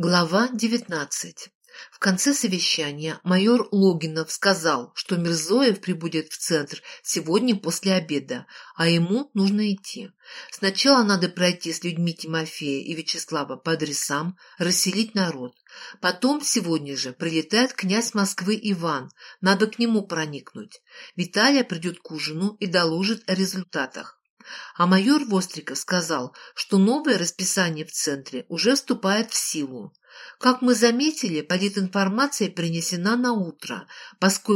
Глава 19. В конце совещания майор Логинов сказал, что Мирзоев прибудет в центр сегодня после обеда, а ему нужно идти. Сначала надо пройти с людьми Тимофея и Вячеслава по адресам, расселить народ. Потом сегодня же прилетает князь Москвы Иван, надо к нему проникнуть. Виталия придет к ужину и доложит о результатах. А майор Востриков сказал, что новое расписание в центре уже вступает в силу. Как мы заметили, политинформация принесена на утро, поскольку